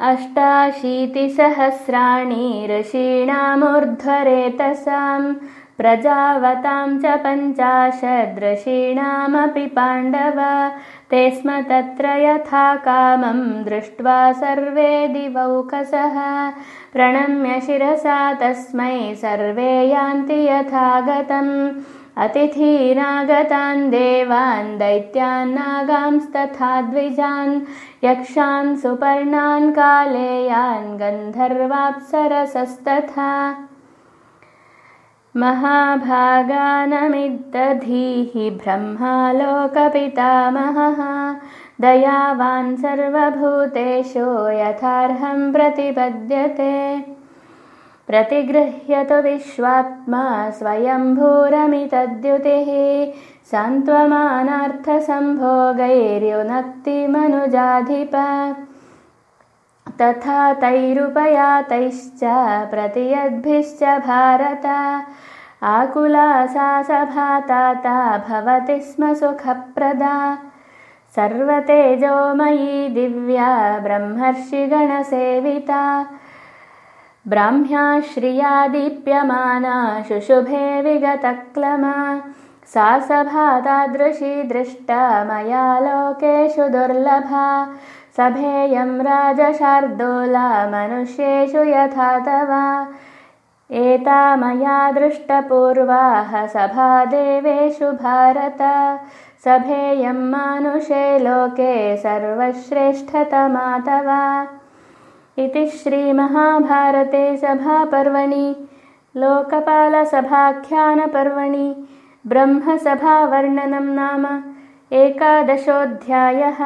अष्टाशीतिसहस्राणि ऋषीणामूर्ध्वरेतसां प्रजावतां च पञ्चाशदृषीणामपि पाण्डव। ते स्म तत्र यथा कामं दृष्ट्वा सर्वे दिवौकसः। प्रणम्य शिरसा तस्मै सर्वे यान्ति यथा गतम् अतिथीनागतान् देवान् दैत्यान्नागांस्तथा द्विजान् यक्षान् सुपर्णान् कालेयान् गन्धर्वाप्सरसस्तथा महाभागानमिद्दधीः ब्रह्मालोकपितामहः दयावान् सर्वभूतेषु यथार्हं प्रतिपद्यते प्रतिगृह्यतु विश्वात्मा स्वयम्भूरमितद्युतिः सान्त्वमानार्थसम्भोगैर्युनक्तिमनुजाधिप। तथा तैरुपयातैश्च प्रतियद्भिश्च भारत। आकुला सा सभाताता भवति स्म सुखप्रदा। सर्वतेजोमयी दिव्या ब्रह्मर्षिगणसेविता ब्राह्म्या श्रिया दीप्यमाना शुशुभे विगतक्लमा। सा सभा तादृशी दृष्टा मया लोकेषु दुर्लभा। सभेयं राजशार्दूला मनुष्येषु यथा तव। एता मया दृष्टपूर्वाः सभा देवेषु भारत। सभेयं मानुषे लोके सर्वश्रेष्ठतमा तव इति श्रीमहाभारते सभापर्वणि लोकपालसभाख्यानपर्वणि ब्रह्मसभावर्णनं नाम एकादशोऽध्यायः